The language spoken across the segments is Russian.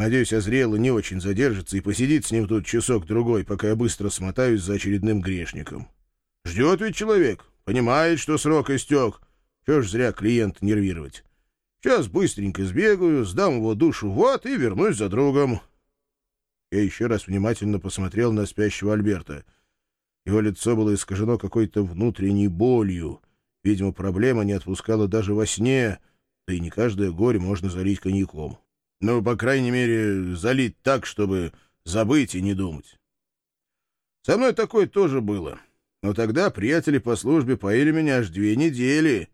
Надеюсь, Азриэла не очень задержится и посидит с ним тут часок-другой, пока я быстро смотаюсь за очередным грешником. Ждет ведь человек, понимает, что срок истек. Чего ж зря клиента нервировать. Сейчас быстренько сбегаю, сдам его душу в ад и вернусь за другом. Я еще раз внимательно посмотрел на спящего Альберта. Его лицо было искажено какой-то внутренней болью. Видимо, проблема не отпускала даже во сне, да и не каждое горе можно залить коньяком. Ну, по крайней мере, залить так, чтобы забыть и не думать. Со мной такое тоже было. Но тогда приятели по службе поили меня аж две недели.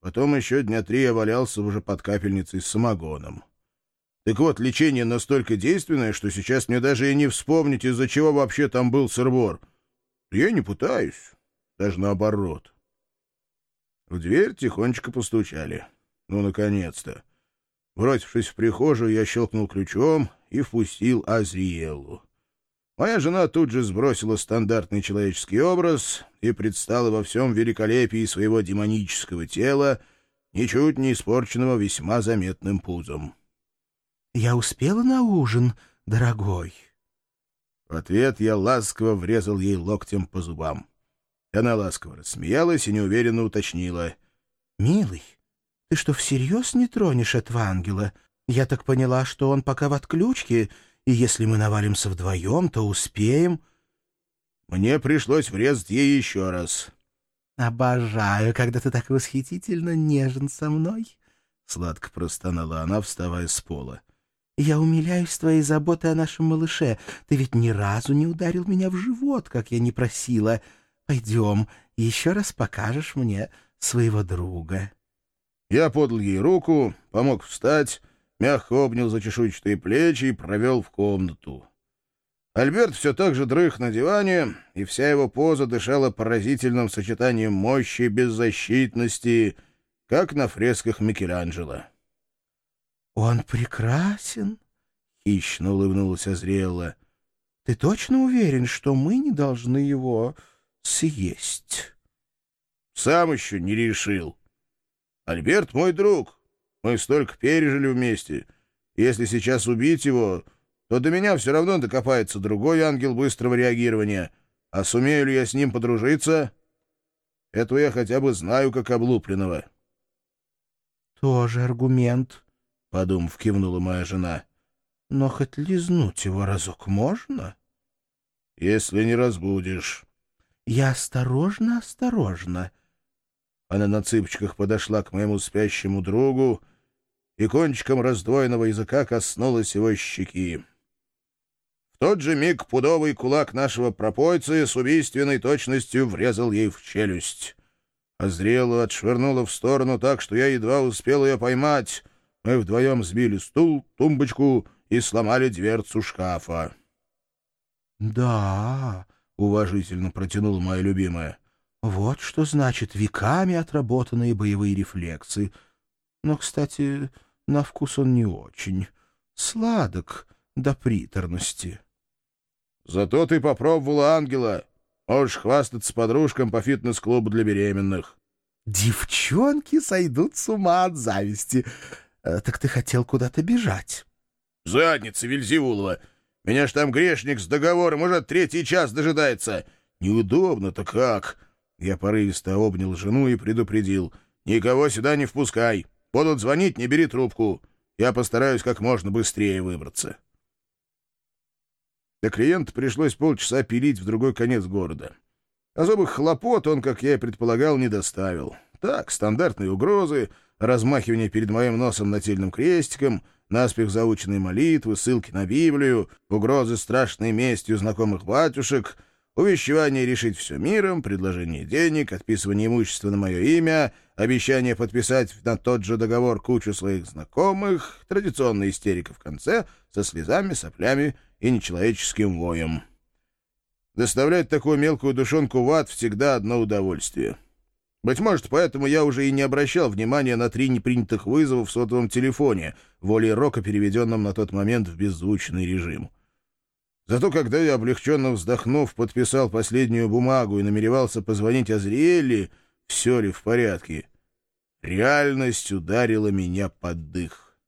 Потом еще дня три я валялся уже под капельницей с самогоном. Так вот, лечение настолько действенное, что сейчас мне даже и не вспомнить, из-за чего вообще там был сырбор. Я не пытаюсь, даже наоборот. В дверь тихонечко постучали. Ну, наконец-то. Бросившись в прихожую, я щелкнул ключом и впустил Азриелу. Моя жена тут же сбросила стандартный человеческий образ и предстала во всем великолепии своего демонического тела, ничуть не испорченного весьма заметным пузом. — Я успела на ужин, дорогой? В ответ я ласково врезал ей локтем по зубам. Она ласково рассмеялась и неуверенно уточнила. — Милый, ты что, всерьез не тронешь этого ангела? Я так поняла, что он пока в отключке, и если мы навалимся вдвоем, то успеем. Мне пришлось врезать ей еще раз. «Обожаю, когда ты так восхитительно нежен со мной», — сладко простонала она, вставая с пола. «Я умиляюсь твоей заботой о нашем малыше. Ты ведь ни разу не ударил меня в живот, как я не просила. Пойдем, еще раз покажешь мне своего друга». Я подал ей руку, помог встать, мягко обнял за чешуйчатые плечи и провел в комнату. Альберт все так же дрых на диване, и вся его поза дышала поразительным сочетанием мощи и беззащитности, как на фресках Микеланджело. — Он прекрасен, — хищно улыбнулась Азриэлла. — Ты точно уверен, что мы не должны его съесть? — Сам еще не решил, Альберт мой друг. Мы столько пережили вместе. Если сейчас убить его, то до меня все равно докопается другой ангел быстрого реагирования. А сумею ли я с ним подружиться? Этого я хотя бы знаю, как облупленного. — Тоже аргумент, — подумав, кивнула моя жена. — Но хоть лизнуть его разок можно? — Если не разбудишь. — Я осторожно, осторожно, — она на цыпочках подошла к моему спящему другу и кончиком раздвоенного языка коснулась его щеки. В тот же миг пудовый кулак нашего пропойца с убийственной точностью врезал ей в челюсть. Озрела, отшвырнула в сторону так, что я едва успел ее поймать. Мы вдвоем сбили стул, тумбочку и сломали дверцу шкафа. — Да, — уважительно протянула моя любимая, вот что значит веками отработанные боевые рефлексы. Но, кстати, на вкус он не очень. Сладок до приторности. — Зато ты попробовала ангела. Можешь хвастаться подружкам по фитнес-клубу для беременных. — Девчонки сойдут с ума от зависти. Э, так ты хотел куда-то бежать? — Задница Вильзевулова. Меня ж там грешник с договором уже третий час дожидается. Неудобно-то как. Я порывисто обнял жену и предупредил. «Никого сюда не впускай. Будут звонить, не бери трубку. Я постараюсь как можно быстрее выбраться». До клиента пришлось полчаса пилить в другой конец города. Особых хлопот он, как я и предполагал, не доставил. Так, стандартные угрозы, размахивание перед моим носом нательным крестиком, наспех заученные молитвы, ссылки на Библию, угрозы страшной местью знакомых батюшек — Увещевание решить все миром, предложение денег, отписывание имущества на мое имя, обещание подписать на тот же договор кучу своих знакомых, традиционная истерика в конце со слезами, соплями и нечеловеческим воем. Доставлять такую мелкую душонку в ад всегда одно удовольствие. Быть может, поэтому я уже и не обращал внимания на три непринятых вызова в сотовом телефоне, волей Рока, переведенном на тот момент в беззвучный режим. Зато когда я, облегченно вздохнув, подписал последнюю бумагу и намеревался позвонить Азриэлли, все ли в порядке, реальность ударила меня под дых.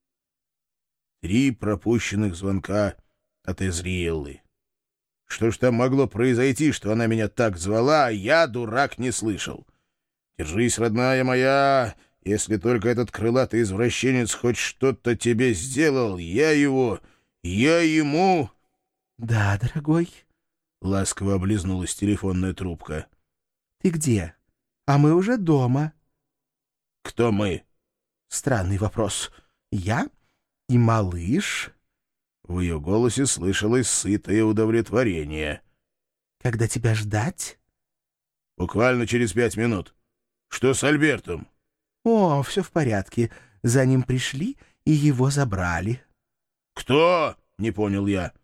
Три пропущенных звонка от Эзриэллы. Что ж там могло произойти, что она меня так звала, а я, дурак, не слышал? Держись, родная моя, если только этот крылатый извращенец хоть что-то тебе сделал, я его, я ему... — Да, дорогой, — ласково облизнулась телефонная трубка. — Ты где? А мы уже дома. — Кто мы? — Странный вопрос. Я и малыш? В ее голосе слышалось сытое удовлетворение. «Когда тебя ждать?» «Буквально через пять минут. Что с Альбертом?» «О, все в порядке. За ним пришли и его забрали». «Кто?» — не понял я.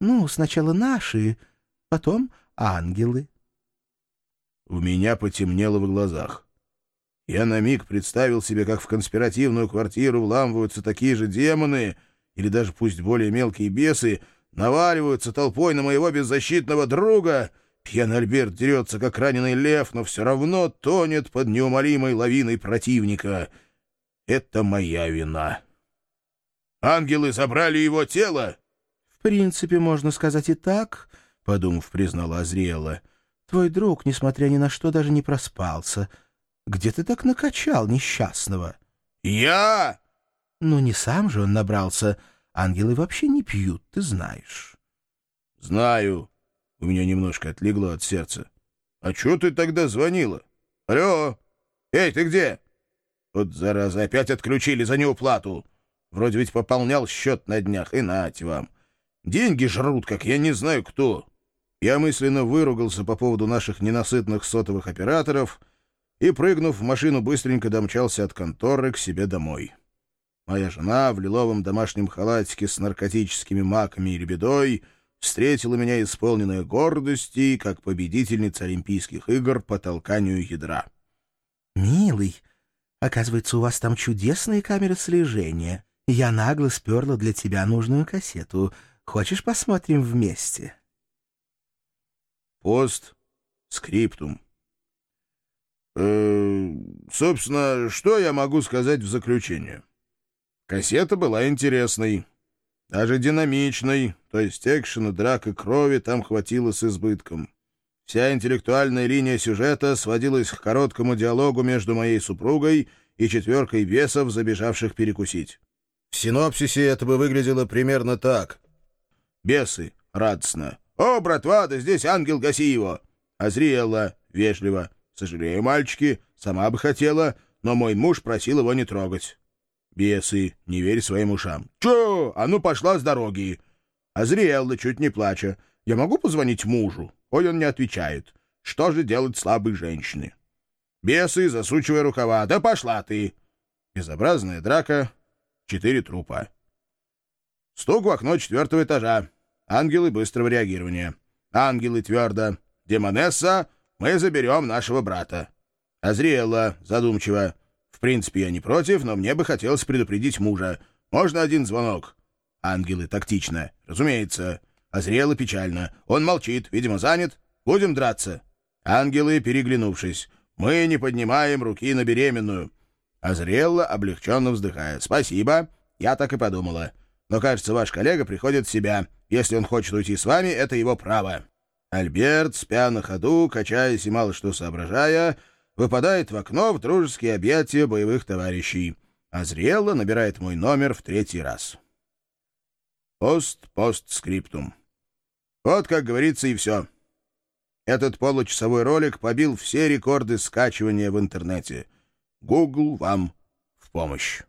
«Ну, сначала наши, потом ангелы». У меня потемнело в глазах. Я на миг представил себе, как в конспиративную квартиру вламываются такие же демоны — или даже пусть более мелкие бесы, наваливаются толпой на моего беззащитного друга. Пьяный Альберт дерется, как раненый лев, но все равно тонет под неумолимой лавиной противника. Это моя вина. Ангелы забрали его тело? — принципе, можно сказать и так, — подумав, признала Азриэла. — Твой друг, несмотря ни на что, даже не проспался. Где ты так накачал несчастного? — Я? Ну, не сам же он набрался. Ангелы вообще не пьют, ты знаешь. — Знаю. У меня немножко отлегло от сердца. — А чё ты тогда звонила? Алло! Эй, ты где? Вот, зараза, опять отключили за неуплату. Вроде ведь пополнял счет на днях, и нате вам. Деньги жрут, как я не знаю кто. Я мысленно выругался по поводу наших ненасытных сотовых операторов и, прыгнув в машину, быстренько домчался от конторы к себе домой. Моя жена в лиловом домашнем халатике с наркотическими маками и лебедой встретила меня исполненная гордости, как победительница Олимпийских игр по толканию ядра. «Милый, оказывается, у вас там чудесные камеры слежения. Я нагло сперла для тебя нужную кассету. Хочешь, посмотрим вместе?» Пост. Скриптум. Э, собственно, что я могу сказать в заключение? Кассета была интересной, даже динамичной, то есть экшена, драк и крови там хватило с избытком. Вся интеллектуальная линия сюжета сводилась к короткому диалогу между моей супругой и четверкой бесов, забежавших перекусить. В синопсисе это бы выглядело примерно так. Бесы радостно. «О, братва, да здесь ангел, гаси его!» Азриэлла вежливо. «Сожалею, мальчики, сама бы хотела, но мой муж просил его не трогать». Бесы, не верь своим ушам. «Чё? А ну пошла с дороги!» А Зриэлла, чуть не плача. «Я могу позвонить мужу?» Ой, он не отвечает. Что же делать слабой женщины? Бесы, засучивая рукава. «Да пошла ты!» Безобразная драка. Четыре трупа. Стук в окно четвертого этажа. Ангелы быстрого реагирования. Ангелы твердо. «Демонесса, мы заберем нашего брата». Азриэлла задумчиво. В принципе, я не против, но мне бы хотелось предупредить мужа. Можно один звонок? Ангелы тактично. Разумеется. Озрело печально. Он молчит, видимо, занят. Будем драться. Ангелы, переглянувшись. Мы не поднимаем руки на беременную. Озрело, облегченно вздыхая. Спасибо. Я так и подумала. Но, кажется, ваш коллега приходит в себя. Если он хочет уйти с вами, это его право. Альберт, спя на ходу, качаясь и мало что соображая, выпадает в окно в дружеские объятия боевых товарищей, а зрело набирает мой номер в третий раз. Пост-постскриптум. Вот, как говорится, и все. Этот получасовой ролик побил все рекорды скачивания в интернете. Google вам в помощь.